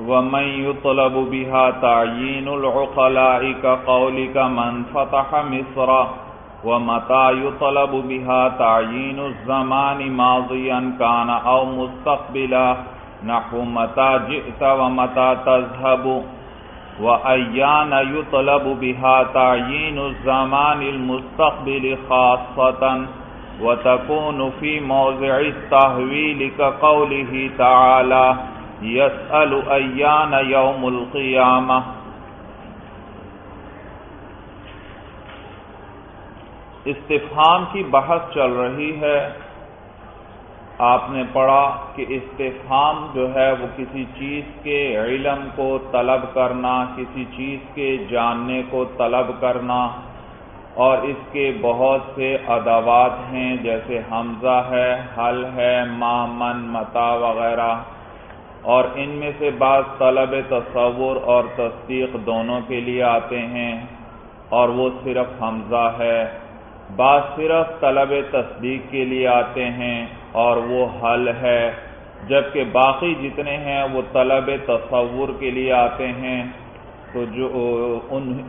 ومن يطلب بها تعيين العقلاء كقولك من فتح مصر ومتى يطلب بها تعيين الزمان ماضيا كان أو مستقبلا نحو متى جئت ومتى تذهب وأيان يطلب بها تعيين الزمان المستقبل خاصة وتكون في موضع التهويل كقوله تعالى يسأل أيان يوم القيامة استفہام کی بحث چل رہی ہے۔ آپ نے پڑھا کہ استفہام جو ہے وہ کسی چیز کے علم کو طلب کرنا، کسی چیز کے جاننے کو طلب کرنا، اور اس کے بہت سے ادوات ہیں، جیسے حمزہ ہے، حل ہے ما من متا وغیرہ۔ اور ان میں سے بعض طلب تصور اور تصدیق دونوں کے لیے آتے ہیں اور وہ صرف حمزہ ہے۔ بعض صرف طلب تصدیق کے لیے آتے ہیں اور وہ حل ہے، جبکہ باقی جتنے ہیں وہ طلب تصور کے لیے آتے ہیں۔ تو جو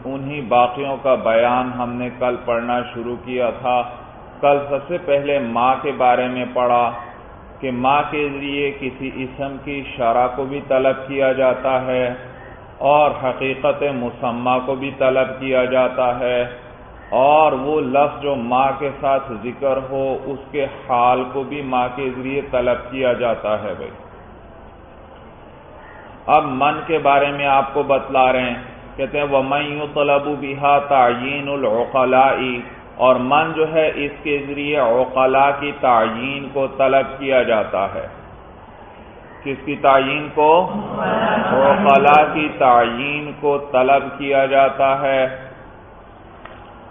انہی باقیوں کا بیان ہم نے کل پڑھنا شروع کیا تھا۔ کل سب سے پہلے ماں کے بارے میں پڑھا۔ کہ ماں کے ذریعے کسی اسم کی شرح کو بھی طلب کیا جاتا ہے اور حقیقت مسمہ کو بھی طلب کیا جاتا ہے اور وہ لفظ جو ماں کے ساتھ ذکر ہو، اس کے حال کو بھی ماں کے ذریعے طلب کیا جاتا ہے بھائی۔ اب من کے بارے میں آپ کو بتلا رہے ہیں، کہتے ہیں وہ میں یوں طلب بہا تعین العقلائی اور من جو ہے اس کے ذریعے اوقلا کی تعین کو طلب کیا جاتا ہے۔ کس کی تعین کو؟ اوقلا کی تعین کو طلب کیا جاتا ہے۔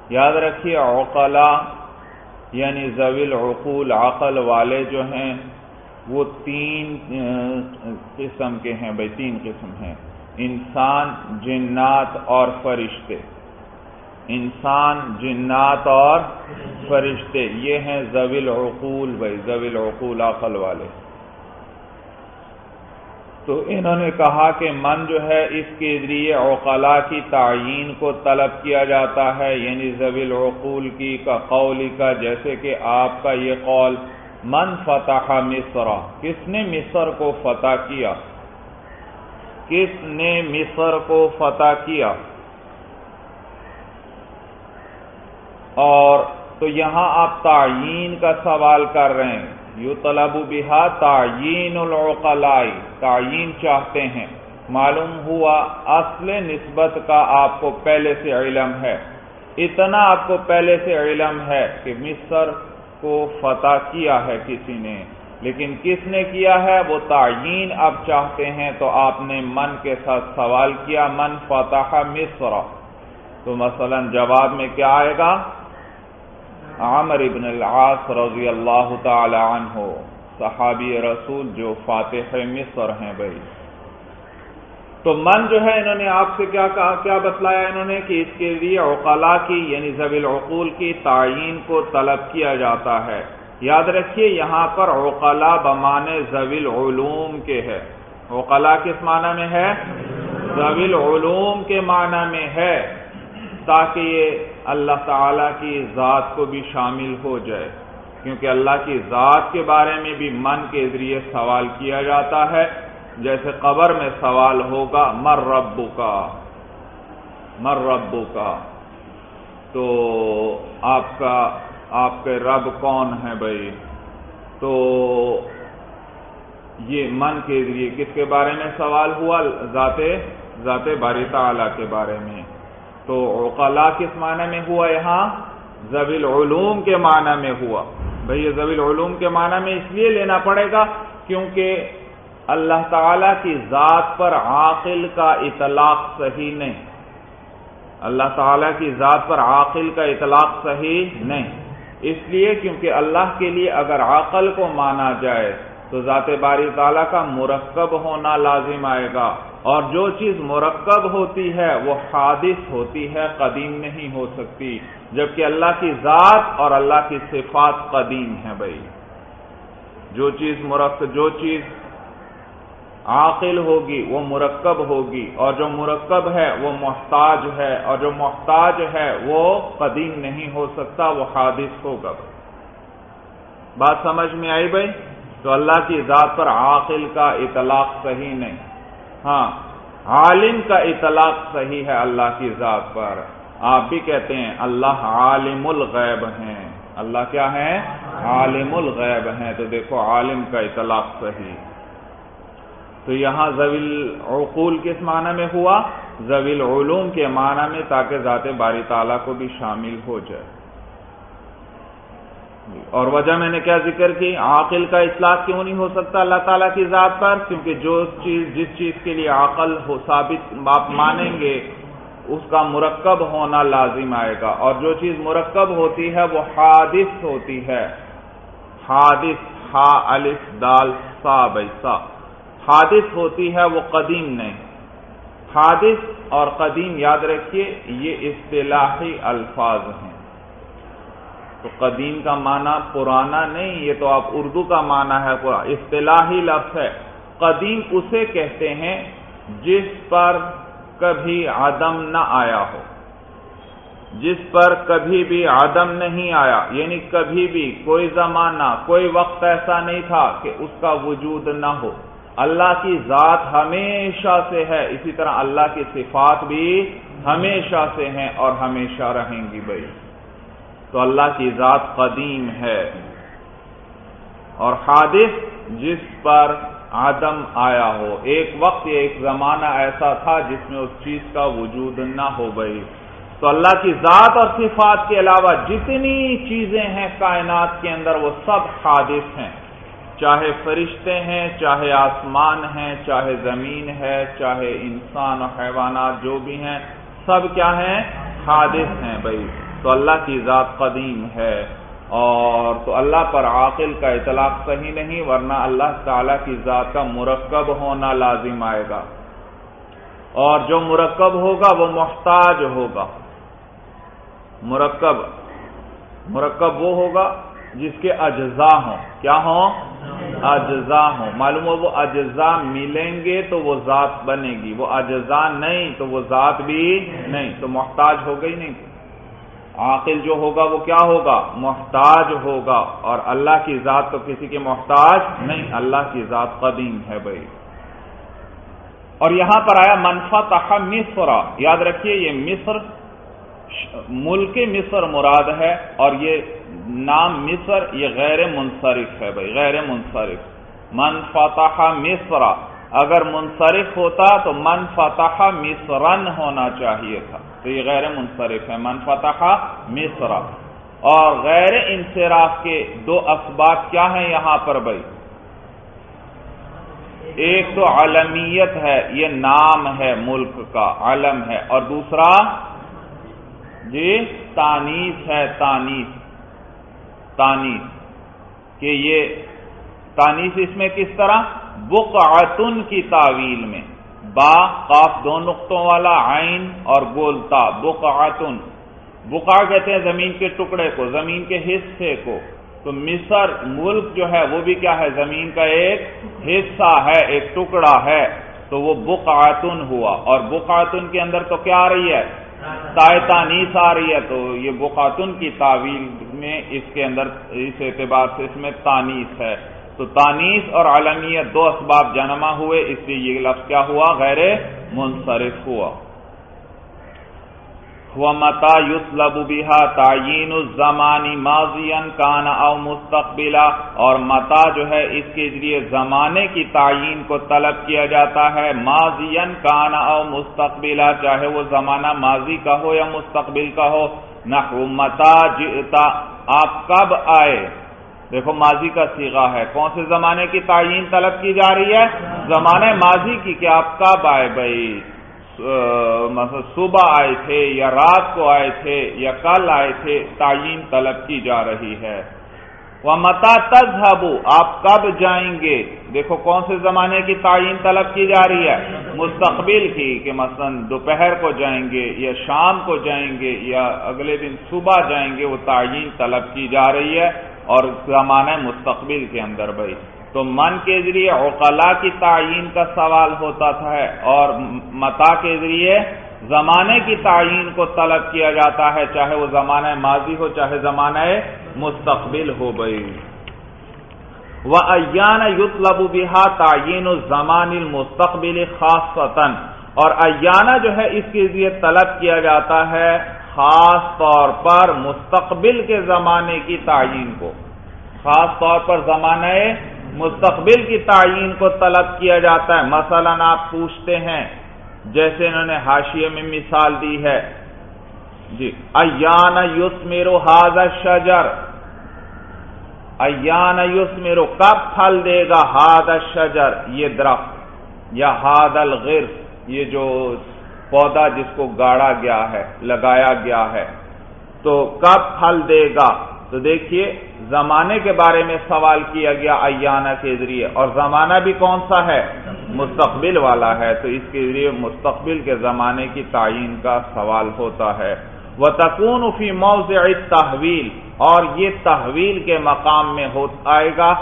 یاد رکھیے اوقلا یعنی زویل عقول عقل والے جو ہیں، وہ تین قسم کے ہیں، بھائی تین قسم ہیں۔ انسان، جنات اور فرشتے۔ انسان، جنات اور فرشتے، یہ ہیں زویل عقول بھائی زویل عقول عقل والے۔ تو انہوں نے کہا کہ من جو ہے، اس کے ذریعے اوقلا کی تعین کو طلب کیا جاتا ہے یعنی زویل عقول کی، کا قولی کا، جیسے کہ آپ کا یہ قول، من فتح مصر، کس نے مصر کو فتح کیا؟ کس نے مصر کو فتح کیا؟ اور تو یہاں آپ تعین کا سوال کر رہے ہیں۔ یو طلب بہا تعین العقلائی تعین چاہتے ہیں۔ معلوم ہوا اصل نسبت کا آپ کو پہلے سے علم ہے۔ اتنا آپ کو پہلے سے علم ہے کہ مصر کو فتح کیا ہے کسی نے۔ لیکن کس نے کیا ہے؟ وہ تعین اب چاہتے ہیں تو آپ نے من کے ساتھ سوال کیا، من فتح مصر۔ تو مثلا جواب میں کیا آئے گا؟ عامر ابن العاص رضی اللہ تعالی عنہ، صحابی رسول جو فاتح مصر ہیں بھائی۔ تو من جو ہے انہوں نے آپ سے کیا کہا، کیا بتلایا انہوں نے کہ اس کے لیے اوقلا کی یعنی زبیل العقول کی تعین کو طلب کیا جاتا ہے۔ یاد رکھیے یہاں پر اوقلا بمانے زویل علوم کے ہے۔ اوقلا کس معنی میں ہے؟ زویل علوم کے معنی میں ہے۔ تاکہ یہ اللہ تعالی کی ذات کو بھی شامل ہو جائے۔ کیونکہ اللہ کی ذات کے بارے میں بھی من کے ذریعے سوال کیا جاتا ہے۔ جیسے قبر میں سوال ہوگا، مر ربو کا مر ربو کا تو آپ کا، آپ کے رب کون ہے بھائی؟ تو یہ من کے ذریعے کس کے بارے میں سوال ہوا؟ ذات ذات باری تعالی کے بارے میں۔ تو اوقلا کس معنی میں ہوا یہاں؟ زویل علوم کے معنی میں ہوا۔ بھائی یہ زویل علوم کے معنی میں اس لیے لینا پڑے گا کیونکہ اللہ تعالی کی ذات پر عاقل کا اطلاق صحیح نہیں۔ اللہ تعالی کی ذات پر عاقل کا اطلاق صحیح نہیں۔ اس لیے کیونکہ اللہ کے لیے اگر عقل کو مانا جائے تو ذات باری تعالیٰ کا مرکب ہونا لازم آئے گا۔ اور جو چیز مرکب ہوتی ہے وہ حادث ہوتی ہے، قدیم نہیں ہو سکتی۔ جبکہ اللہ کی ذات اور اللہ کی صفات قدیم ہے بھائی۔ جو چیز مرکب جو چیز عاقل ہوگی، وہ مرکب ہوگی۔ اور جو مرکب ہے، وہ محتاج ہے۔ اور جو محتاج ہے، وہ قدیم نہیں ہو سکتا، وہ حادث ہوگا بات سمجھ میں آئی بھائی؟ تو اللہ کی ذات پر عاقل کا اطلاق صحیح نہیں۔ ہاں عالم کا اطلاق صحیح ہے اللہ کی ذات پر۔ آپ بھی کہتے ہیں، اللہ عالم الغیب ہیں۔ اللہ کیا ہے عالم الغیب ہیں۔ تو دیکھو، عالم کا اطلاق صحیح۔ تو یہاں زویل عقول کس معنی میں ہوا؟ زویل علوم کے معنی میں، تاکہ ذات باری تعالیٰ کو بھی شامل ہو جائے۔ اور وجہ میں نے کیا ذکر کی؟ عاقل کا اصلاح کیوں نہیں ہو سکتا اللہ تعالیٰ کی ذات پر؟ کیونکہ جو چیز جس چیز کے لیے عقل ہو ثابت آپ مانیں گے، اس کا مرکب ہونا لازم آئے گا۔ اور جو چیز مرکب ہوتی ہے، وہ حادث ہوتی ہے۔ حادث، ہا، الف، دال، سا بیسا حادث ہوتی ہے، وہ قدیم نہیں۔ حادث اور قدیم یاد رکھیے، یہ اصطلاحی الفاظ ہیں۔ تو قدیم کا معنی پرانا نہیں، یہ تو آپ اردو کا معنی ہے اصطلاحی لفظ ہے۔ قدیم اسے کہتے ہیں جس پر کبھی عدم نہ آیا ہو۔ جس پر کبھی بھی عدم نہیں آیا یعنی کبھی بھی، کوئی زمانہ، کوئی وقت ایسا نہیں تھا کہ اس کا وجود نہ ہو۔ اللہ کی ذات ہمیشہ سے ہے، اسی طرح اللہ کی صفات بھی ہمیشہ سے ہیں اور ہمیشہ رہیں گی بھائی۔ تو اللہ کی ذات قدیم ہے۔ اور حادث جس پر آدم آیا ہو، ایک وقت یا ایک زمانہ ایسا تھا جس میں اس چیز کا وجود نہ ہو گئی تو اللہ کی ذات اور صفات کے علاوہ جتنی چیزیں ہیں کائنات کے اندر، وہ سب حادث ہیں۔ چاہے فرشتے ہیں، چاہے آسمان ہیں، چاہے زمین ہے، چاہے انسان اور حیوانات جو بھی ہیں، سب کیا ہیں؟ حادث ہیں بھائی تو اللہ کی ذات قدیم ہے اور تو اللہ پر عاقل کا اطلاق صحیح نہیں، ورنہ اللہ تعالی کی ذات کا مرکب ہونا لازم آئے گا۔ اور جو مرکب ہوگا وہ محتاج ہوگا۔ مرکب مرکب وہ ہوگا جس کے اجزاء ہوں۔ کیا ہوں؟ اجزاء ہوں۔ معلوم ہو وہ اجزاء ملیں گے تو وہ ذات بنے گی۔ وہ اجزاء نہیں تو وہ ذات بھی نہیں۔ تو محتاج ہو گئی نہیں۔ عاقل جو ہوگا وہ کیا ہوگا؟ محتاج ہوگا۔ اور اللہ کی ذات تو کسی کے محتاج نہیں، اللہ کی ذات قدیم ہے بھائی۔ اور یہاں پر آیا منفا تخا مصر۔ یاد رکھیے یہ مصر، ملک مصر مراد ہے اور یہ نام مصر، یہ غیر منصرف ہے بھائی، غیر منصرف۔ من فتح مصر۔ اگر منصرف ہوتا تو من فتح مصرن ہونا چاہیے تھا۔ تو یہ غیر منصرف ہے. من فتح مصر. اور غیر انصراف کے دو اسباب کیا ہیں یہاں پر بھائی؟ ایک تو علمیت ہے، یہ نام ہے ملک کا، علم ہے. اور دوسرا؟ جی تانیس ہے تانیس تانیس کہ یہ تانیس اس میں کس طرح؟ بقعتن کی تعویل میں. با قاف دو نقطوں والا عین اور گولتا بقعتن. بقع کہتے ہیں زمین کے ٹکڑے کو، زمین کے حصے کو. تو مصر ملک جو ہے وہ بھی کیا ہے؟ زمین کا ایک حصہ ہے، ایک ٹکڑا ہے. تو وہ بقعتن ہوا. اور بقعتن کے اندر تو کیا آ رہی ہے؟ تانیس آ رہی ہے. تو یہ بخاتن کی تعویل میں اس کے اندر، اس اعتبار سے اس میں تانیس ہے. تو تانیس اور عالمیت دو اسباب جنما ہوئے، اس لیے یہ لفظ کیا ہوا؟ غیر منصرف ہوا۔ متا یوس لبو تعین الزمانی ماضین کان او مستقبلا، اور متا جو ہے، اس کے ذریعے زمانے کی تعین کو طلب کیا جاتا ہے۔ ماضین کان او مستقبلا، چاہے وہ زمانہ ماضی کا ہو یا مستقبل کا ہو۔ نہ متا جئتا، آپ کب آئے؟ دیکھو ماضی کا سیگا ہے، کون سے زمانے کی تعین طلب کی جا رہی ہے؟ زمانے ماضی کی کہ آپ کب آئے بھائی؟ صبح آئے تھے یا رات کو آئے تھے یا کل آئے تھے، تعین طلب کی جا رہی ہے۔ وہ متا تذہبو آپ کب جائیں گے؟ دیکھو کون سے زمانے کی تعین طلب کی جا رہی ہے؟ مستقبل کی کہ مثلا دوپہر کو جائیں گے یا شام کو جائیں گے یا اگلے دن صبح جائیں گے، وہ تعین طلب کی جا رہی ہے۔ اور زمانہ مستقبل کے اندر بھائی۔ تو من کے ذریعے اوقلا کی تعین کا سوال ہوتا تھا اور متا کے ذریعے زمانے کی تعین کو طلب کیا جاتا ہے، چاہے وہ زمانہ ماضی ہو، چاہے زمانہ مستقبل ہو گئی وہ ایان یوت لبو بہا تعین الزمان المستقبل خاص اور ایانہ جو ہے، اس کے ذریعے طلب کیا جاتا ہے خاص طور پر مستقبل کے زمانے کی تعین کو۔ خاص طور پر زمانہ مستقبل کی تعین کو طلب کیا جاتا ہے۔ مثلا آپ پوچھتے ہیں، جیسے انہوں نے حاشیے میں مثال دی ہے۔ جی ایان یوس میرو ہاض شجر ایان یوس میرو کب پھل دے گا ہاد شجر یہ درخت یا ہاد الغرف یہ جو پودا جس کو گاڑا گیا ہے، لگایا گیا ہے۔ تو کب پھل دے گا؟ تو دیکھیے، زمانے کے بارے میں سوال کیا گیا ایانہ کے ذریعے۔ اور زمانہ بھی کون سا ہے؟ مستقبل والا ہے۔ تو اس کے ذریعے مستقبل کے زمانے کی تعین کا سوال ہوتا ہے۔ وہ تکون فی موضع تحویل اور یہ تحویل کے مقام میں ہو آئے گا۔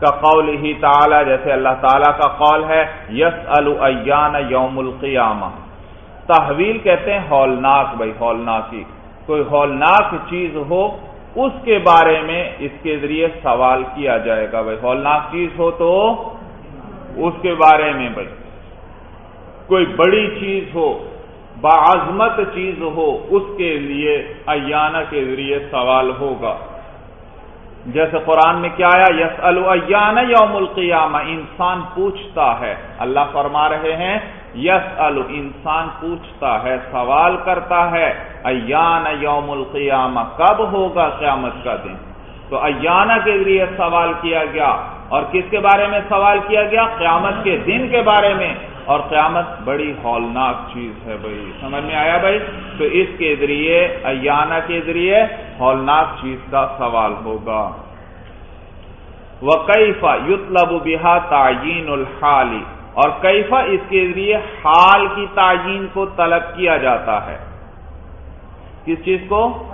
کا قول ہی تعالی جیسے اللہ تعالی کا قول ہے یس الان یوم القیامہ۔ تحویل کہتے ہیں ہولناک، بھائی ہولناکی۔ کوئی ہولناک چیز ہو، اس کے بارے میں اس کے ذریعے سوال کیا جائے گا۔ بھائی ہولناک چیز ہو تو اس کے بارے میں بھائی۔ کوئی بڑی چیز ہو بعظمت چیز ہو، اس کے لیے ایانہ کے ذریعے سوال ہوگا۔ جیسے قرآن میں کیا آیا یس الان یوم القیامہ، انسان پوچھتا ہے۔ اللہ فرما رہے ہیں یس انسان پوچھتا ہے، سوال کرتا ہے، ایان یوم القیامہ کب ہوگا قیامت کا دن؟ تو ایانہ کے ذریعے سوال کیا گیا اور کس کے بارے میں سوال کیا گیا؟ قیامت کے دن کے بارے میں۔ اور قیامت بڑی ہولناک چیز ہے بھائی، سمجھ میں آیا بھائی؟ تو اس کے ذریعے ایانہ کے ذریعے ہولناک چیز کا سوال ہوگا۔ وہ کیفا یوت بہا تعین الحالی اور کیفا اس کے ذریعے حال کی تعین کو طلب کیا جاتا ہے؟ کس چیز کو؟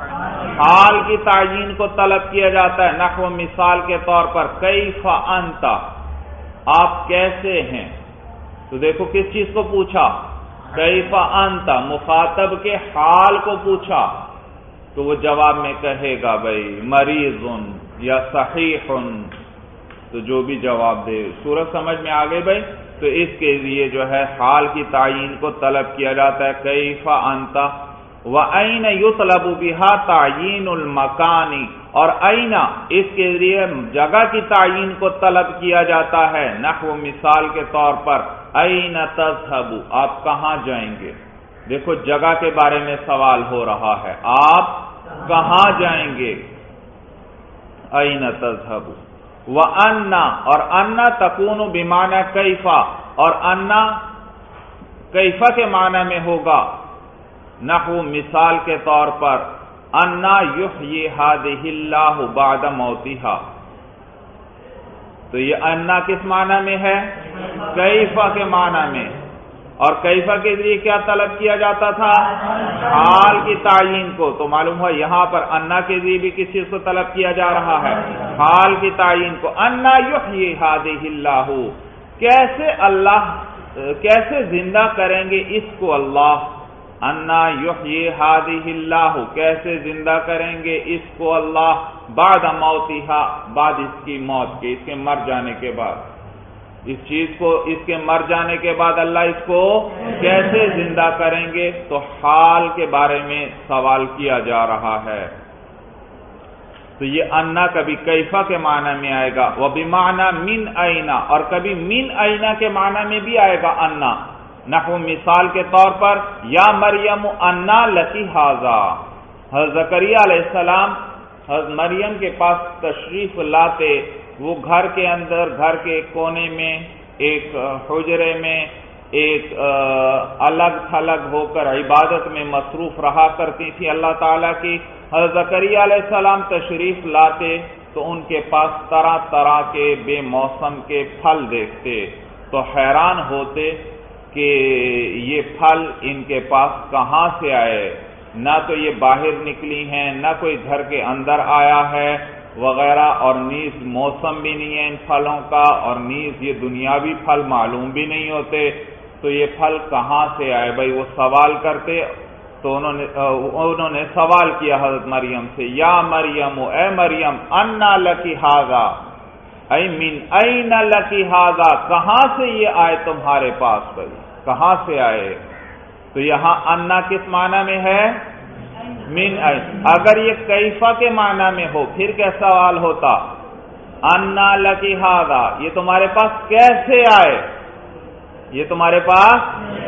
حال کی تعین کو طلب کیا جاتا ہے۔ نقو مثال کے طور پر کیفا انتا آپ کیسے ہیں؟ تو دیکھو کس چیز کو پوچھا؟ کیفا انتا مخاطب کے حال کو پوچھا۔ تو وہ جواب میں کہے گا بھائی مریض یا صحیح تو جو بھی جواب دے، سورج سمجھ میں آگے بھائی؟ تو اس کے لیے جو ہے حال کی تعین کو طلب کیا جاتا ہے. کیفا انتا وہ این یو طلب تعین المکانی اور اینا اس کے ذریعے جگہ کی تعین کو طلب کیا جاتا ہے. نحو مثال کے طور پر این تذهب آپ کہاں جائیں گے؟ دیکھو جگہ کے بارے میں سوال ہو رہا ہے. آپ کہاں جائیں گے؟ این تذهب وہ انا اور انا تکون بیمانہ کیفا اور انا کیفا کے معنی میں ہوگا نحو مثال کے طور پر انا یح اللہ بعد موتیحا تو یہ انا کس معنی میں ہے؟ کیفا کے معنی میں اور کیفا کے ذریعے کیا طلب کیا جاتا تھا؟ حال کی تعین کو۔ تو معلوم ہوا یہاں پر انا کے ذریعے بھی کس چیز کو طلب کیا جا رہا ہے؟ حال کی تعین کو۔ انا یح اللہ۔ کیسے اللہ، کیسے زندہ کریں گے اس کو اللہ؟ انا یحیی ہادی اللہ۔ کیسے زندہ کریں گے اس کو اللہ؟ بعد موتیہا بعد اس کی موت کے، اس کے مر جانے کے بعد۔ اس چیز کو، اس کے مر جانے کے بعد اللہ اس کو کیسے زندہ کریں گے؟ تو حال کے بارے میں سوال کیا جا رہا ہے۔ تو یہ انا کبھی کیفا کے معنی میں آئے گا وہ بھی معنی من اینا، اور کبھی من اینا کے معنی میں بھی آئے گا انا۔ نحو مثال کے طور پر، یا مریم انا لکی حاضا۔ حضرت علیہ السلام حضرت مریم کے پاس تشریف لاتے وہ گھر کے اندر، گھر کے کونے میں، ایک حجرے میں، ایک الگ تھلگ ہو کر عبادت میں مصروف رہا کرتی تھی۔ اللہ تعالیٰ کی حضرت علیہ السلام تشریف لاتے تو ان کے پاس طرح طرح کے بے موسم کے پھل دیکھتے۔ تو حیران ہوتے کہ یہ پھل ان کے پاس کہاں سے آئے؟ نہ تو یہ باہر نکلی ہیں، نہ کوئی گھر کے اندر آیا ہے وغیرہ اور نیز موسم بھی نہیں ہے ان پھلوں کا اور نیز یہ دنیاوی پھل معلوم بھی نہیں ہوتے، تو یہ پھل کہاں سے آئے؟ بھائی وہ سوال کرتے تو انہوں نے انہوں نے سوال کیا حضرت مریم سے، یا مریم، اے مریم، انا لکی ہاگا اے من این لکی ہاگا کہاں سے یہ آئے تمہارے پاس بھائی؟ کہاں سے آئے؟ تو یہاں انا کس معنی میں ہے؟ من اگر یہ کیفا کے معنی میں ہو، پھر کیا سوال ہوتا؟ انا لکی ہاگا یہ تمہارے پاس کیسے آئے؟ یہ تمہارے پاس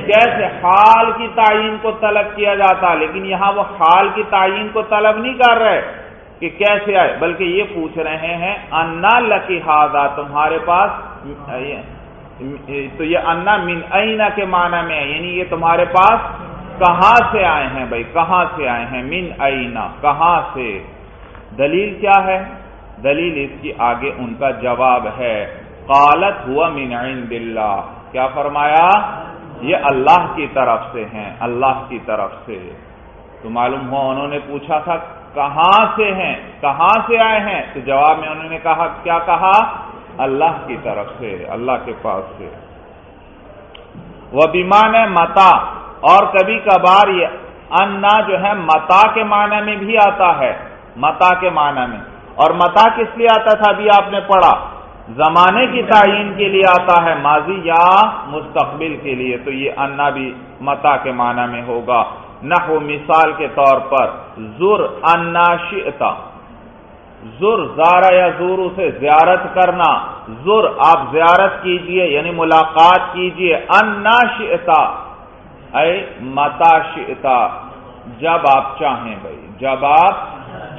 کیسے؟ حال کی تعین کو طلب کیا جاتا، لیکن یہاں وہ حال کی تعین کو طلب نہیں کر رہے کہ کیسے آئے، بلکہ یہ پوچھ رہے ہیں، انا لکی ہاضا تمہارے پاس تو یہ انا من اینا کے معنی میں ہے یعنی یہ تمہارے پاس کہاں سے آئے ہیں بھائی؟ کہاں سے آئے ہیں؟ من اینا؟ کہاں سے؟ دلیل کیا ہے؟ دلیل اس کی آگے ان کا جواب ہے۔ قالت ہوا من عند اللہ۔ کیا فرمایا؟ یہ اللہ کی طرف سے ہیں، اللہ کی طرف سے۔ تو معلوم ہوا انہوں نے پوچھا تھا، کہاں سے ہیں؟ کہاں سے آئے ہیں؟ تو جواب میں انہوں نے کہا، کیا کہا؟ اللہ کی طرف سے، اللہ کے پاس سے۔ وہ بیمان ہے متا اور کبھی کبھار یہ انا جو ہے متا کے معنی میں بھی آتا ہے، متا کے معنی میں۔ اور متا کس لیے آتا تھا ابھی آپ نے پڑھا؟ زمانے کی تعین کے لیے آتا ہے، ماضی یا مستقبل کے لیے۔ تو یہ انا بھی متا کے معنی میں ہوگا۔ نحو مثال کے طور پر، زر انا شئتا۔ زر زارا یا زور سے زیارت کرنا۔ زر آپ زیارت کیجیے یعنی ملاقات کیجیے۔ انا شئتا۔ اے متا شئتا جب آپ چاہیں بھائی، جب آپ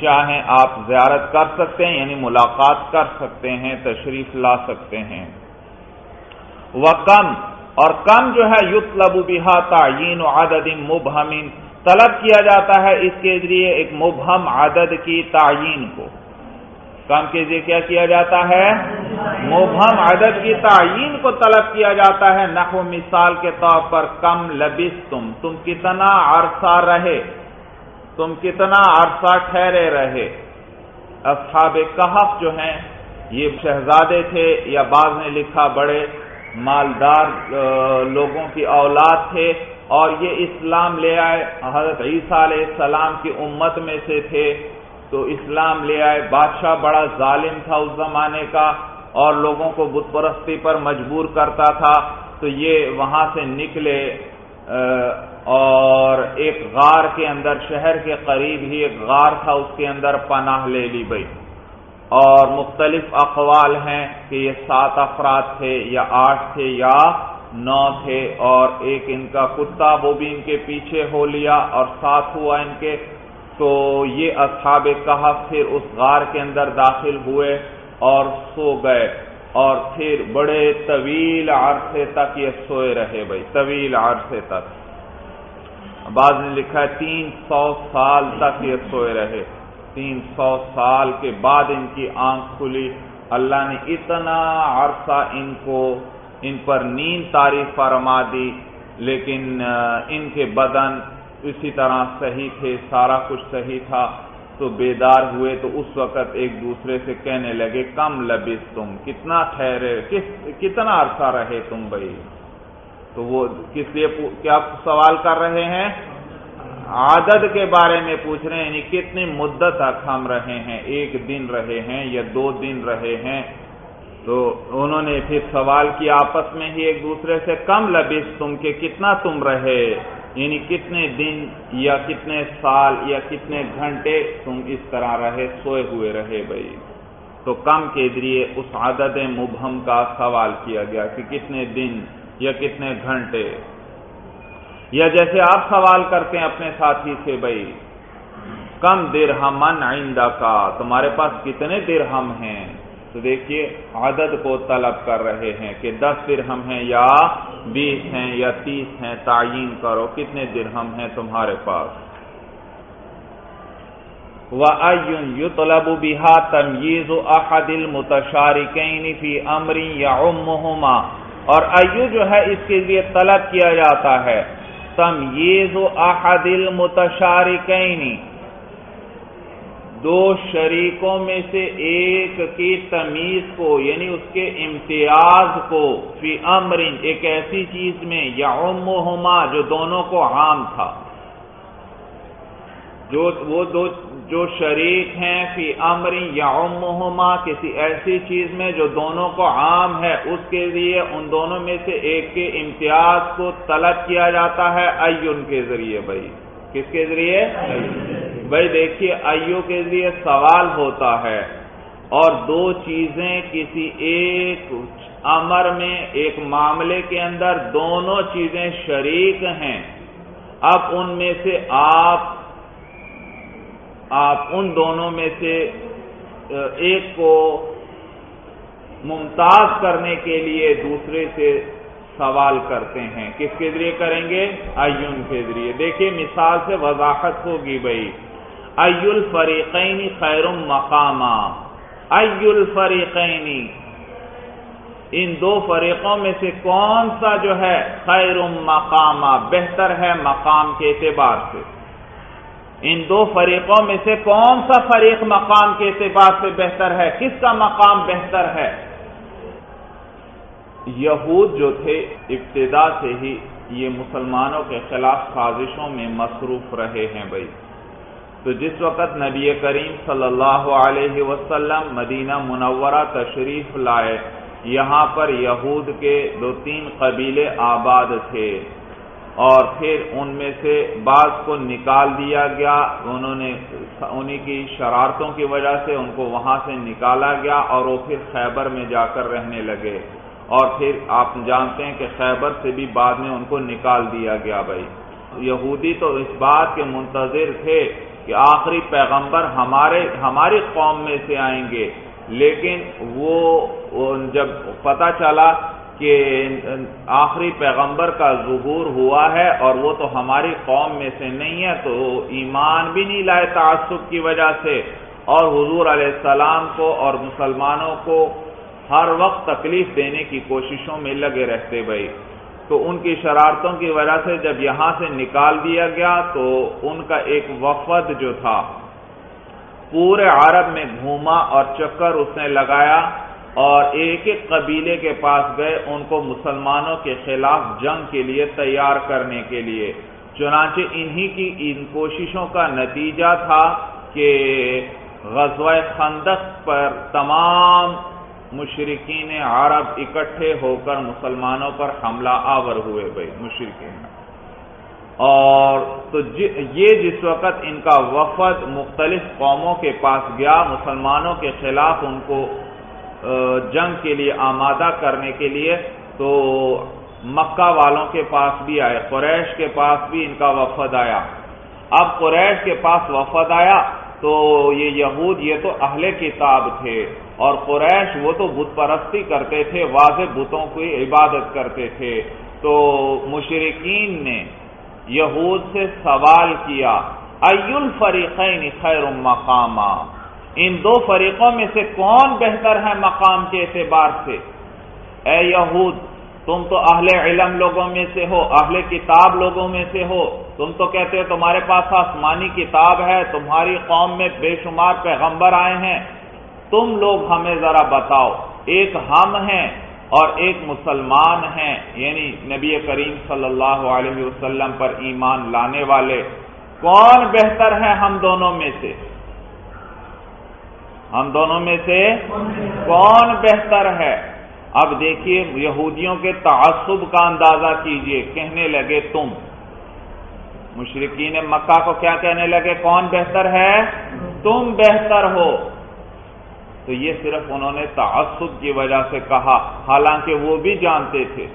چاہیں آپ زیارت کر سکتے ہیں یعنی ملاقات کر سکتے ہیں، تشریف لا سکتے ہیں۔ وہ کم اور کم جو ہے یوت لبو بہا تعین و عدد مبہم۔ طلب کیا جاتا ہے اس کے ذریعے ایک مبہم عدد کی تعین کو۔ کم کے کیا کیا جاتا ہے؟ مبہم عدد کی تعین کو طلب کیا جاتا ہے۔ نحو مثال کے طور پر کم لبس تم تم کتنا عرصہ رہے؟ تم کتنا عرصہ ٹھہرے رہے؟ اصحاب کہف جو ہیں، یہ شہزادے تھے یا بعض نے لکھا بڑے مالدار لوگوں کی اولاد تھے اور یہ اسلام لے آئے۔ حضرت عیسیٰ علیہ السلام کی امت میں سے تھے۔ تو اسلام لے آئے۔ بادشاہ بڑا ظالم تھا اس زمانے کا اور لوگوں کو بت پرستی پر مجبور کرتا تھا۔ تو یہ وہاں سے نکلے اور ایک غار کے اندر، شہر کے قریب ہی ایک غار تھا، اس کے اندر پناہ لے لی بھائی اور مختلف اقوال ہیں کہ یہ سات افراد تھے، یا آٹھ تھے، یا نو تھے۔ اور ایک ان کا کتا، وہ بھی ان کے پیچھے ہو لیا اور ساتھ ہوا ان کے۔ تو یہ اصحاب کہف پھر اس غار کے اندر داخل ہوئے اور سو گئے اور پھر بڑے طویل عرصے تک یہ سوئے رہے بھائی، طویل عرصے تک۔ بعض نے لکھا ہے تین سو سال تک یہ سوئے رہے۔ تین سو سال کے بعد ان کی آنکھ کھلی۔ اللہ نے اتنا عرصہ ان کو، ان پر نیند تعریف فرما دی، لیکن ان کے بدن اسی طرح صحیح تھے، سارا کچھ صحیح تھا۔ تو بیدار ہوئے تو اس وقت ایک دوسرے سے کہنے لگے، کم لبس تم، کتنا ٹھہرے کس، کتنا عرصہ رہے تم بھائی؟ تو وہ کس لیے کیا سوال کر رہے ہیں؟ عادت کے بارے میں پوچھ رہے ہیں یعنی کتنی مدت تک ہم رہے ہیں؟ ایک دن رہے ہیں یا دو دن رہے ہیں؟ تو انہوں نے پھر سوال کیا آپس میں ہی ایک دوسرے سے، کم لبس تم کے کتنا تم رہے؟ یعنی کتنے دن یا کتنے سال یا کتنے گھنٹے تم اس طرح رہے، سوئے ہوئے رہے بھائی۔ تو کم کے ذریعے اس عدد مبہم کا سوال کیا گیا کہ کتنے دن یا کتنے گھنٹے۔ یا جیسے آپ سوال کرتے ہیں اپنے ساتھی سے، بھائی، کم درہمن آئندہ کا تمہارے پاس کتنے درہم ہیں؟ تو دیکھیے، عدد کو طلب کر رہے ہیں کہ دس درہم ہیں یا بیس ہیں یا تیس ہیں، تعین کرو کتنے درہم ہیں تمہارے پاس۔ یو طلب بحا تمیز احد المتشارکین فی امری یا اور ایو جو ہے، اس کے لیے طلب کیا جاتا ہے۔ تم یہ دو شریکوں میں سے ایک کی تمیز کو یعنی اس کے امتیاز کو، فی امر ایک ایسی چیز میں، یا جو دونوں کو عام تھا۔ جو، وہ دو، جو شریک ہیں، فی امر یا کسی ایسی چیز میں جو دونوں کو عام ہے، اس کے لیے ان دونوں میں سے ایک کے امتیاز کو طلب کیا جاتا ہے، ایون کے ذریعے بھائی۔ کس کے ذریعے؟ بھائی دیکھیے ایو کے لیے سوال ہوتا ہے اور دو چیزیں کسی ایک امر میں، ایک معاملے کے اندر دونوں چیزیں شریک ہیں۔ اب ان میں سے آپ آپ ان دونوں میں سے، ایک کو ممتاز کرنے کے لیے دوسرے سے سوال کرتے ہیں۔ کس کے ذریعے کریں گے؟ ایون کے ذریعے۔ دیکھیے، مثال سے وضاحت ہوگی بھائی۔ ای الفریقین خیر مقامہ ای الفریقین ان دو فریقوں میں سے کون سا جو ہے خیر مقامہ بہتر ہے مقام کے اعتبار سے؟ ان دو فریقوں میں سے کون سا فریق مقام کے اعتبار سے بہتر ہے؟ کس کا مقام بہتر ہے؟ یہود جو تھے، ابتدا سے ہی یہ مسلمانوں کے خلاف سازشوں میں مصروف رہے ہیں بھائی۔ تو جس وقت نبی کریم صلی اللہ علیہ وسلم مدینہ منورہ تشریف لائے، یہاں پر یہود کے دو تین قبیلے آباد تھے۔ اور پھر ان میں سے بعض کو نکال دیا گیا۔ انہوں نے انہی کی شرارتوں کی وجہ سے ان کو وہاں سے نکالا گیا اور وہ پھر خیبر میں جا کر رہنے لگے۔ اور پھر آپ جانتے ہیں کہ خیبر سے بھی بعد میں ان کو نکال دیا گیا بھائی۔ یہودی تو اس بات کے منتظر تھے کہ آخری پیغمبر ہمارے ہماری قوم میں سے آئیں گے۔ لیکن وہ جب پتا چلا کہ آخری پیغمبر کا ظہور ہوا ہے اور وہ تو ہماری قوم میں سے نہیں ہے، تو ایمان بھی نہیں لائے تعصب کی وجہ سے۔ اور حضور علیہ السلام کو اور مسلمانوں کو ہر وقت تکلیف دینے کی کوششوں میں لگے رہتے بھائی۔ تو ان کی شرارتوں کی وجہ سے جب یہاں سے نکال دیا گیا تو ان کا ایک وفد جو تھا، پورے عرب میں گھوما اور چکر اس نے لگایا اور ایک ایک قبیلے کے پاس گئے ان کو مسلمانوں کے خلاف جنگ کے لیے تیار کرنے کے لیے۔ چنانچہ انہی کی ان کوششوں کا نتیجہ تھا کہ غزوہ خندق پر تمام مشرقین عرب اکٹھے ہو کر مسلمانوں پر حملہ آور ہوئے بھائی مشرقین اور تو جی، یہ جس وقت ان کا وفد مختلف قوموں کے پاس گیا، مسلمانوں کے خلاف ان کو جنگ کے لیے آمادہ کرنے کے لیے، تو مکہ والوں کے پاس بھی آئے، قریش کے پاس بھی ان کا وفد آیا۔ اب قریش کے پاس وفد آیا تو یہ یہود یہ تو اہل کتاب تھے اور قریش وہ تو بت پرستی کرتے تھے، واضح بتوں کی عبادت کرتے تھے۔ تو مشرقین نے یہود سے سوال کیا ای الفریقین خیر مقامہ ان دو فریقوں میں سے کون بہتر ہے مقام کے اعتبار سے؟ اے یہود تم تو اہل علم لوگوں میں سے ہو، اہل کتاب لوگوں میں سے ہو۔ تم تو کہتے ہو تمہارے پاس آسمانی کتاب ہے، تمہاری قوم میں بے شمار پیغمبر آئے ہیں۔ تم لوگ ہمیں ذرا بتاؤ، ایک ہم ہیں اور ایک مسلمان ہیں۔ یعنی نبی کریم صلی اللہ علیہ وسلم پر ایمان لانے والے۔ کون بہتر ہے ہم دونوں میں سے؟ ہم دونوں میں سے کون بہتر ہے؟ اب دیکھیے یہودیوں کے تعصب کا اندازہ کیجیے، کہنے لگے تم۔ مشرقین مکہ کو کیا کہنے لگے؟ کون بہتر ہے؟ تم بہتر ہو۔ تو یہ صرف انہوں نے تعصب کی وجہ سے کہا، حالانکہ وہ بھی جانتے تھے۔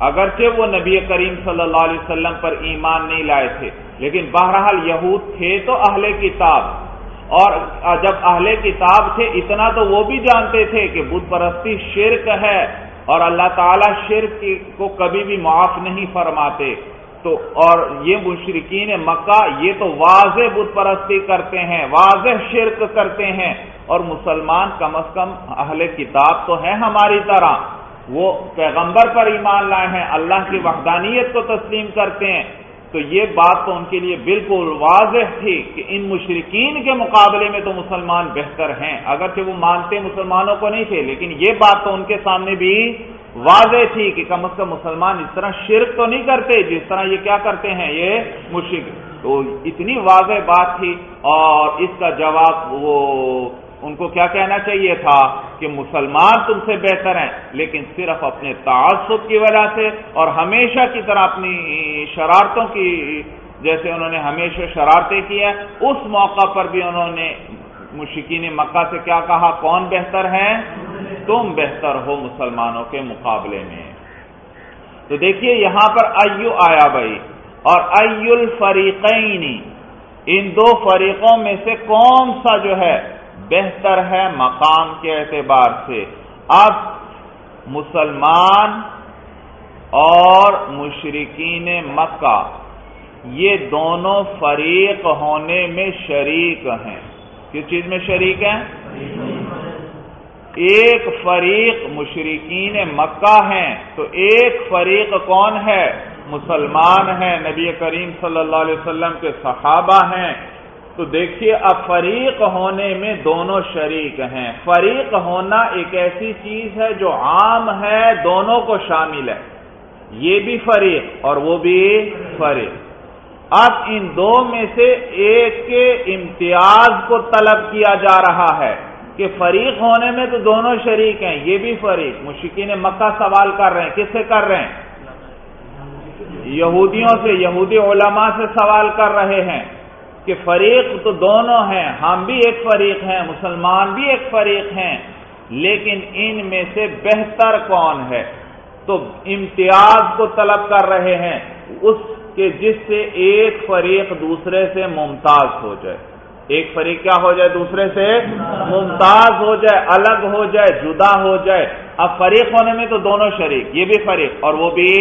اگرچہ وہ نبی کریم صلی اللہ علیہ وسلم پر ایمان نہیں لائے تھے، لیکن بہرحال یہود تھے تو اہل کتاب۔ اور جب اہل کتاب تھے، اتنا تو وہ بھی جانتے تھے کہ بت پرستی شرک ہے اور اللہ تعالیٰ شرک کو کبھی بھی معاف نہیں فرماتے۔ تو اور یہ مشرقین مکہ یہ تو واضح بت پرستی کرتے ہیں، واضح شرک کرتے ہیں۔ اور مسلمان کم از کم اہل کتاب تو ہیں ہماری طرح۔ وہ پیغمبر پر ایمان لائے ہیں، اللہ کی وحدانیت کو تسلیم کرتے ہیں۔ تو یہ بات تو ان کے لیے بالکل واضح تھی کہ ان مشرقین کے مقابلے میں تو مسلمان بہتر ہیں۔ اگرچہ وہ مانتے مسلمانوں کو نہیں تھے، لیکن یہ بات تو ان کے سامنے بھی واضح تھی کہ کم از کم مسلمان اس طرح شرک تو نہیں کرتے جس طرح یہ کیا کرتے ہیں، یہ مشرق تو اتنی واضح بات تھی اور اس کا جواب وہ ان کو کیا کہنا چاہیے تھا؟ کہ مسلمان تم سے بہتر ہیں، لیکن صرف اپنے تعصب کی وجہ سے اور ہمیشہ کی طرح اپنی شرارتوں کی جیسے انہوں نے ہمیشہ شرارتیں کی ہیں، اس موقع پر بھی انہوں نے مشکین مکہ سے کیا کہا، کون بہتر ہے؟ تم بہتر ہو مسلمانوں کے مقابلے میں۔ تو دیکھیے یہاں پر ایو آیا بھائی، اور ایو الفریقین، ان دو فریقوں میں سے کون سا جو ہے بہتر ہے مقام کے اعتبار سے۔ اب مسلمان اور مشرقین مکہ، یہ دونوں فریق ہونے میں شریک ہیں۔ کس چیز میں شریک ہیں؟ ایک فریق مشرقین مکہ ہیں، تو ایک فریق کون ہے؟ مسلمان ہیں۔ نبی کریم صلی اللہ علیہ وسلم کے صحابہ ہیں۔ تو دیکھیے، اب فریق ہونے میں دونوں شریک ہیں۔ فریق ہونا ایک ایسی چیز ہے جو عام ہے، دونوں کو شامل ہے۔ یہ بھی فریق اور وہ بھی فریق۔ اب ان دو میں سے ایک کے امتیاز کو طلب کیا جا رہا ہے کہ فریق ہونے میں تو دونوں شریک ہیں، یہ بھی فریق۔ مشکین مکہ سوال کر رہے ہیں، کس سے کر رہے ہیں؟ یہودیوں سے، یہودی علماء سے سوال کر رہے ہیں۔ کہ فریق تو دونوں ہیں، ہم بھی ایک فریق ہیں، مسلمان بھی ایک فریق ہیں، لیکن ان میں سے بہتر کون ہے؟ تو امتیاز کو طلب کر رہے ہیں، اس کے جس سے ایک فریق دوسرے سے ممتاز ہو جائے۔ ایک فریق کیا ہو جائے دوسرے سے؟ ممتاز ہو جائے، الگ ہو جائے، جدا ہو جائے۔ اب فریق ہونے میں تو دونوں شریک، یہ بھی فریق اور وہ بھی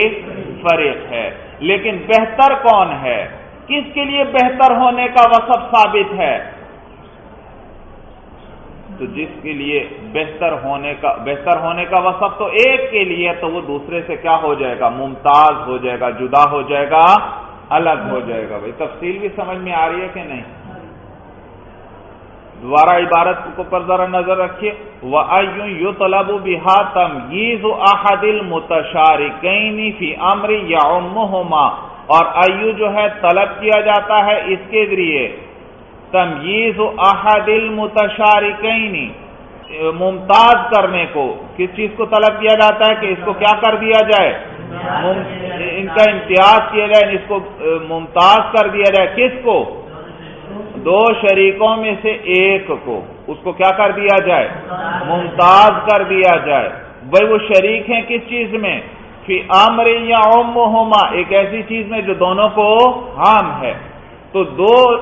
فریق ہے۔ لیکن بہتر کون ہے؟ کس کے لیے بہتر ہونے کا وصف ثابت ہے؟ تو جس کے لیے بہتر ہونے کا بہتر ہونے کا وصف تو ایک کے لیے، تو وہ دوسرے سے کیا ہو جائے گا؟ ممتاز ہو جائے گا، جدا ہو جائے گا، الگ ہو جائے گا۔ بھائی، تفصیل بھی سمجھ میں آ رہی ہے کہ نہیں؟ دوبارہ عبارت کو پر ذرا نظر رکھیے۔ وہ یو طلب بحا تمیز احدل متشارکینی فی امر یا اور ایو جو ہے طلب کیا جاتا ہے اس کے ذریعے۔ تمیز احد المتشارکین، ممتاز کرنے کو۔ کس چیز کو طلب کیا جاتا ہے کہ اس کو کیا کر دیا جائے؟ ان کا امتیاز کیا جائے اس کو ممتاز کر دیا جائے۔ کس کو؟ دو شریکوں میں سے ایک کو۔ اس کو کیا کر دیا جائے؟ ممتاز کر دیا جائے۔ بھائی وہ شریک ہیں کس چیز میں؟ فی عمر یا ہوما ایک ایسی چیز میں جو دونوں کو عام ہے۔ تو دو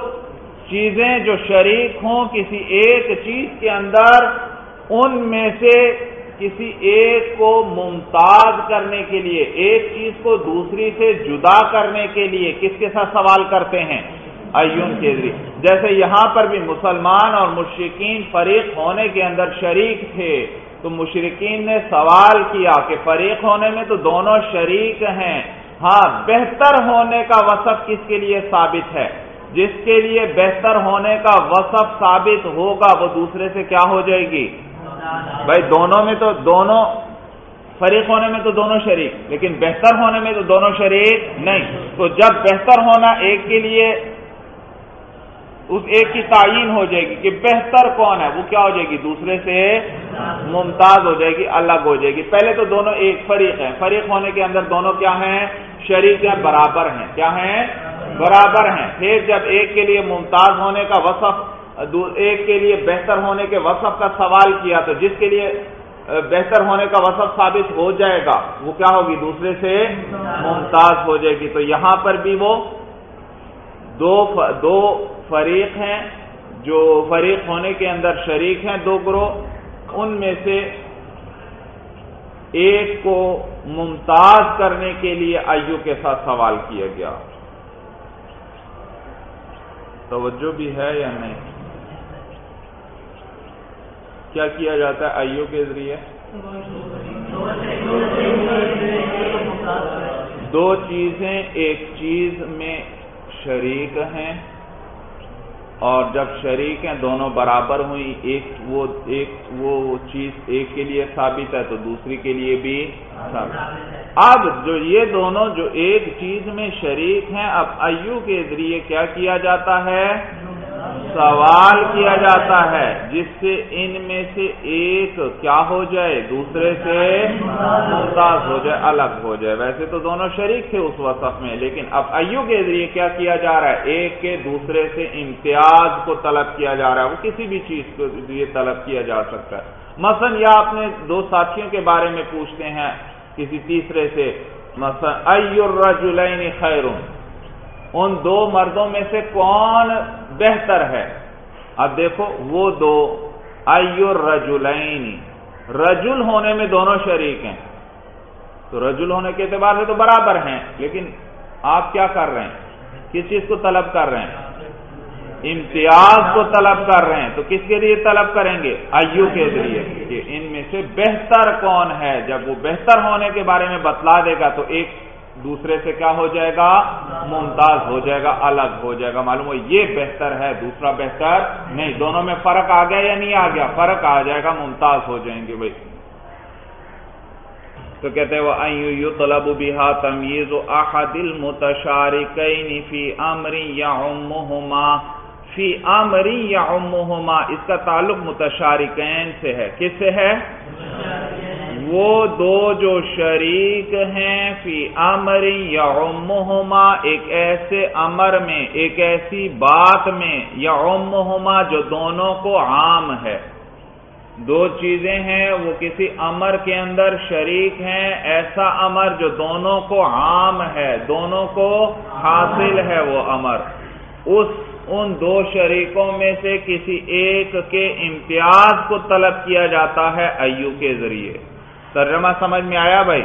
چیزیں جو شریک ہوں کسی ایک چیز کے اندر، ان میں سے کسی ایک کو ممتاز کرنے کے لیے، ایک چیز کو دوسری سے جدا کرنے کے لیے کس کے ساتھ سوال کرتے ہیں؟ ایون کے ذریعے۔ جیسے یہاں پر بھی مسلمان اور مشرقین فریق ہونے کے اندر شریک تھے۔ تو مشرقین نے سوال کیا کہ فریق ہونے میں تو دونوں شریک ہیں۔ ہاں بہتر ہونے کا وصف کس کے لیے ثابت ہے؟ جس کے لیے بہتر ہونے کا وصف ثابت ہوگا، وہ دوسرے سے کیا ہو جائے گی؟ بھائی، دونوں میں تو دونوں، فریق ہونے میں تو دونوں شریک، لیکن بہتر ہونے میں تو دونوں شریک نہیں۔ تو جب بہتر ہونا ایک کے لیے اس ایک کی تعین ہو جائے گی کہ بہتر کون ہے؟ وہ کیا ہو جائے گی؟ دوسرے سے ممتاز ہو جائے گی، الگ ہو جائے گی۔ پہلے تو دونوں ایک فریق ہیں۔ فریق ہونے کے اندر دونوں کیا ہیں؟ شریک ہیں، برابر ہیں۔ کیا ہیں؟ برابر ہیں۔ پھر جب ایک کے لیے ممتاز ہونے کا وصف ایک کے لیے بہتر ہونے کے وصف کا سوال کیا، تو جس کے لیے بہتر ہونے کا وصف ثابت ہو جائے گا، وہ کیا ہوگی؟ دوسرے سے ممتاز ہو جائے گی۔ تو یہاں پر بھی وہ دو دو فریق ہیں، جو فریق ہونے کے اندر شریک ہیں دو گروہ، ان میں سے ایک کو ممتاز کرنے کے لیے ایو کے ساتھ سوال کیا گیا۔ توجہ بھی ہے یا نہیں؟ کیا کیا جاتا ہے ایو کے ذریعے؟ دو چیزیں، ایک چیز میں شریک ہیں۔ اور جب شریک ہیں دونوں برابر ہوئی ایک وہ ایک وہ چیز ایک کے لیے ثابت ہے تو دوسری کے لیے بھی ثابت اب جو یہ دونوں جو ایک چیز میں شریک ہیں، اب ایو کے ذریعے کیا کیا جاتا ہے؟ سوال کیا جاتا ہے، جس سے ان میں سے ایک کیا ہو جائے، دوسرے سے ممتاز ہو جائے، الگ ہو جائے۔ ویسے تو دونوں شریک تھے اس وقت میں، لیکن اب ایو کے ذریعے کیا کیا جا رہا ہے؟ ایک کے دوسرے سے امتیاز کو طلب کیا جا رہا ہے۔ وہ کسی بھی چیز کو ذریعے طلب کیا جا سکتا ہے۔ مثلا یا اپنے دو ساتھیوں کے بارے میں پوچھتے ہیں، کسی تیسرے سے، مثلا، ایو الرجلین خیرون؟ ان دو مردوں میں سے کون بہتر ہے۔ اب دیکھو، وہ دو، ایو رجولین رجل ہونے میں دونوں شریک ہیں۔ تو رجل ہونے کے اعتبار سے تو برابر ہیں، لیکن آپ کیا کر رہے ہیں؟ کس چیز کو طلب کر رہے ہیں؟ امتیاز کو طلب کر رہے ہیں۔ تو کس کے لیے طلب کریں گے؟ ایو کے ذریعے۔ کہ ان میں سے بہتر کون ہے؟ جب وہ بہتر ہونے کے بارے میں بتلا دے گا تو ایک دوسرے سے کیا ہو جائے گا؟ ممتاز ہو جائے گا، الگ ہو جائے گا، معلوم ہو یہ بہتر ہے، دوسرا بہتر نہیں۔ دونوں میں فرق آ گیا یا نہیں آ گیا؟ فرق آ جائے گا، ممتاز ہو جائیں گے بھائی۔ تو کہتے وہ یو طلب بحا تمیز و احدل متشاری فی امری یا فی امری یا اس کا تعلق متشارکین سے ہے۔ کس سے ہے؟ وہ دو جو شریک ہیں فی امر یا ایک ایسے امر میں، ایک ایسی بات میں یا جو دونوں کو عام ہے۔ دو چیزیں ہیں، وہ کسی امر کے اندر شریک ہیں، ایسا امر جو دونوں کو عام ہے، دونوں کو حاصل ہے وہ امر۔ اس، ان دو شریکوں میں سے کسی ایک کے امتیاز کو طلب کیا جاتا ہے ایو کے ذریعے۔ ترجمہ سمجھ میں آیا بھائی؟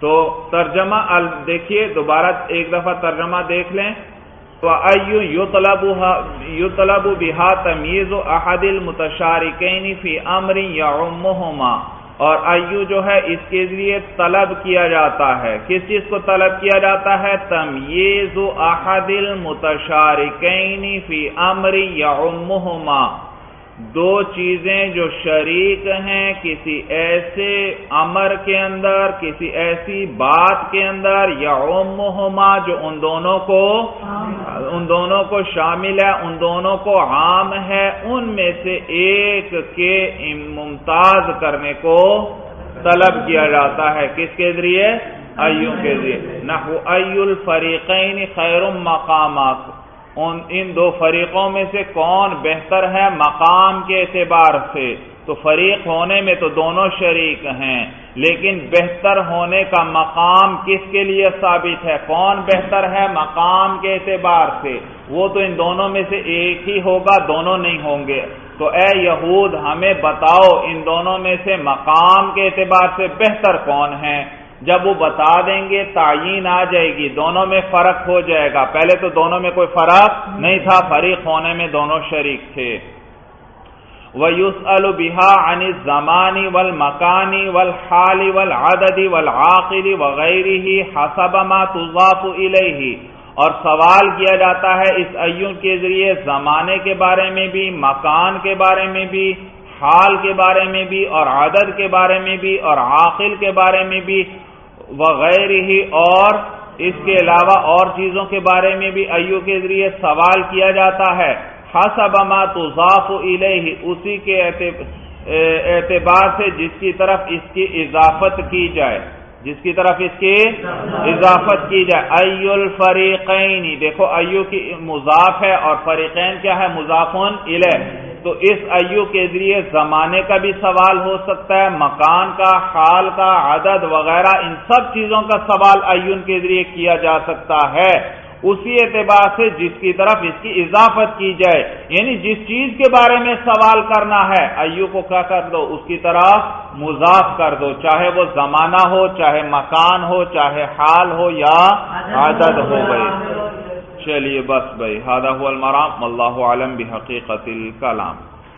تو ترجمہ دیکھیے، دوبارہ ایک دفعہ ترجمہ دیکھ لیں۔ تو یو طلب بحا تمیز و احد المتشارکین فی امر یا اور ایو جو ہے، اس کے ذریعے طلب کیا جاتا ہے۔ کس چیز کو طلب کیا جاتا ہے؟ تمیز و احد المتشارکین فی امر یا دو چیزیں جو شریک ہیں کسی ایسے امر کے اندر، کسی ایسی بات کے اندر، یا عمہما جو ان دونوں کو، ان دونوں کو شامل ہے، ان دونوں کو عام ہے، ان میں سے ایک کے ممتاز کرنے کو طلب کیا جاتا ہے۔ کس کے ذریعے؟ ایو کے ذریعے۔ نہ الفریقین خیر مقامات۔ ان ان دو فریقوں میں سے کون بہتر ہے مقام کے اعتبار سے؟ تو فریق ہونے میں تو دونوں شریک ہیں، لیکن بہتر ہونے کا مقام کس کے لیے ثابت ہے؟ کون بہتر ہے مقام کے اعتبار سے؟ وہ تو ان دونوں میں سے ایک ہی ہوگا، دونوں نہیں ہوں گے۔ تو اے یہود، ہمیں بتاؤ ان دونوں میں سے مقام کے اعتبار سے بہتر کون ہے جب وہ بتا دیں گے تعین آ جائے گی، دونوں میں فرق ہو جائے گا۔ پہلے تو دونوں میں کوئی فرق نہیں تھا، فریق ہونے میں دونوں شریک تھے۔ وہ یوس البا عن زمانی ول مکانی ول حالی ول عددی ول وغیرہ ہی حسب ما تضاف الیہ اور سوال کیا جاتا ہے اس ایون کے ذریعے، زمانے کے بارے میں بھی، مکان کے بارے میں بھی، حال کے بارے میں بھی، اور عدد کے بارے میں بھی، اور عاقل کے بارے میں بھی۔ وغیرہ ہی اور اس کے علاوہ اور چیزوں کے بارے میں بھی ایو کے ذریعے سوال کیا جاتا ہے۔ حسب ما تضاف الیہ، اسی کے اعتبار سے جس کی طرف اس کی اضافت کی جائے۔ جس کی طرف اس کی اضافت کی جائے۔ ایو الفریقین، دیکھو ایو کی مضاف ہے اور فریقین کیا ہے؟ مضافن الیہ۔ تو اس ایو کے ذریعے زمانے کا بھی سوال ہو سکتا ہے، مکان کا، حال کا، عدد وغیرہ، ان سب چیزوں کا سوال ایون کے ذریعے کیا جا سکتا ہے۔ اسی اعتبار سے جس کی طرف اس کی اضافت کی جائے یعنی جس چیز کے بارے میں سوال کرنا ہے، ایو کو کیا کر دو، اس کی طرف مضاف کر دو، چاہے وہ زمانہ ہو، چاہے مکان ہو، چاہے حال ہو یا عدد ہو گئی چلیے بس بھائی ہادہ المرام اللہ عالم بحقیقت الکلام۔